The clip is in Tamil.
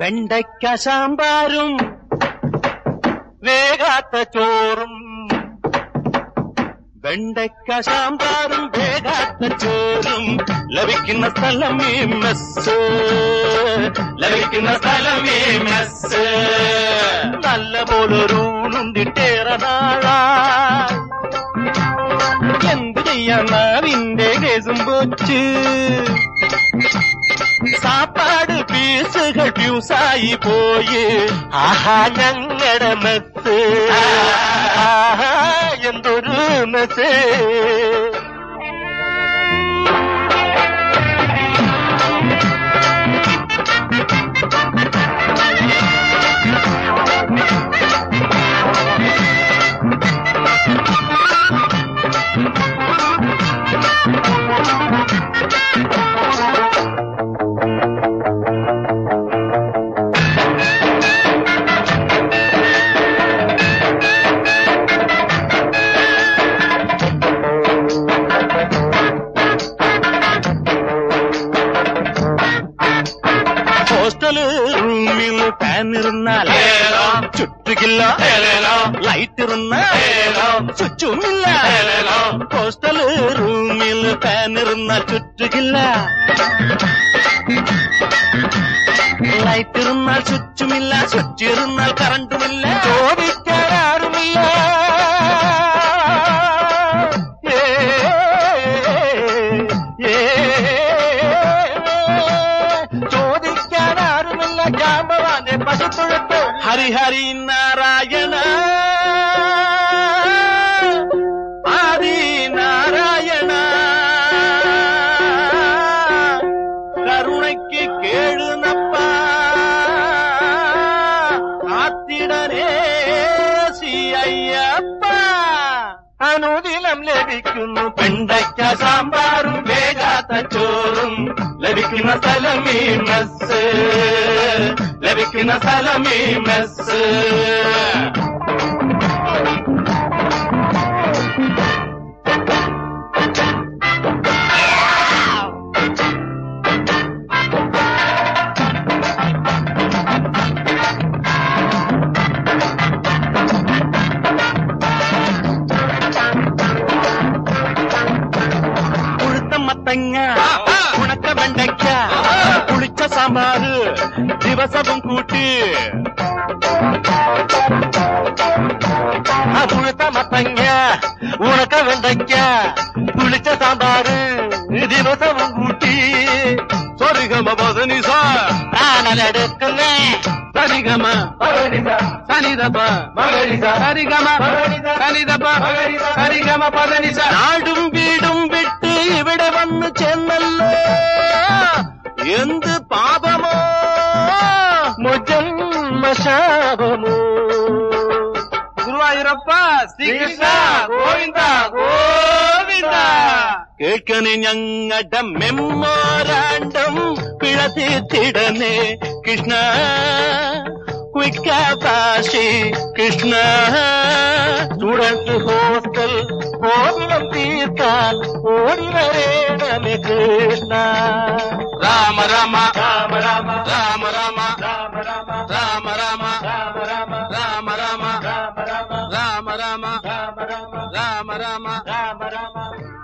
വെണ്ടയ്ക്ക സാമ്പാറും വേഗാത്ത ചോറും. വെണ്ടയ്ക്ക സാമ്പാറും വേഗാത്ത ചോറും ലഭിക്കുന്ന സ്ഥലം ഈ മെസ്സ്. ലഭിക്കുന്ന സ്ഥലം ഈ മെസ്സ്. നല്ല പോലൊരൂണുണ്ടിട്ടേറെ നാളാ. എന്ത് ചെയ്യാൻ നാവിന്റെ കേസും പോച്ച്? സാപ്പാട് പീസുകൾ ഫ്യൂസായി പോയി. ആഹാ ഞങ്ങളുടെ കടമത്ത് എന്തൊരു മെസ്സേ పోస్టలు రూమిలు ఫ్యాన్ ఇరున్నా చుట్టుకిల్ల లైట్ ఇరున్నా చుచ్చు పోస్టలు రూమిలు ఫ్యాన్ ఇరున్నా లైట్ ലൈറ്റ് ഇരുന്നാൽ സ്വിച്ചുമില്ല സ്വിച്ച് ഇരുന്നാൽ കറണ്ടുമില്ല మిల్లా. ஹரி ஹரி நாராயண. ஆதி நாராயண. கருணைக்கு கேளுனப்பா ஆத்திடனே சி ஐயா അനുദിനം ലഭിക്കുന്നു പെണ്ടയ്ക്ക സാമ്പാറും വേഗാത്ത ചോറും ലഭിക്കുന്ന സ്ഥലം ഈ മെസ് ലഭിക്കുന്ന സ്ഥലം ഈ മെസ് மத்தங்க உனக்க வெண்டைக்க. புளிச்ச சாம்பாரு. திவசமும் கூட்டு. புழுத்த மத்தங்க. உனக்க வெண்டைக்க. புளிச்ச சாம்பாரு. திவசமும் கூட்டி. சொருகம பதனிசா நான் எடுக்கிறேன் சரிகம சரிதப்பா. சரிகம. சரிதப்பா. சரிகம பதனிசா நாடு బ్రహ్మ శాపము గురువాయూరప్ప శ్రీకృష్ణ గోవింద గోవింద കേൾക്കണി ഞങ്ങളുടെ മെമ്മോരാണ്ടം പിഴത്തിടനേ കൃഷ്ണ കാശി കൃഷ്ണ സ്റ്റുഡന്റ് ഹോസ്റ്റൽ ഓർമ്മം തീർക്കാൻ ഓടിവരേണമേ Krishna Rama Rama Rama Rama Rama Rama Rama Rama. Rama Rama. Rama Rama. Rama